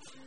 آدمی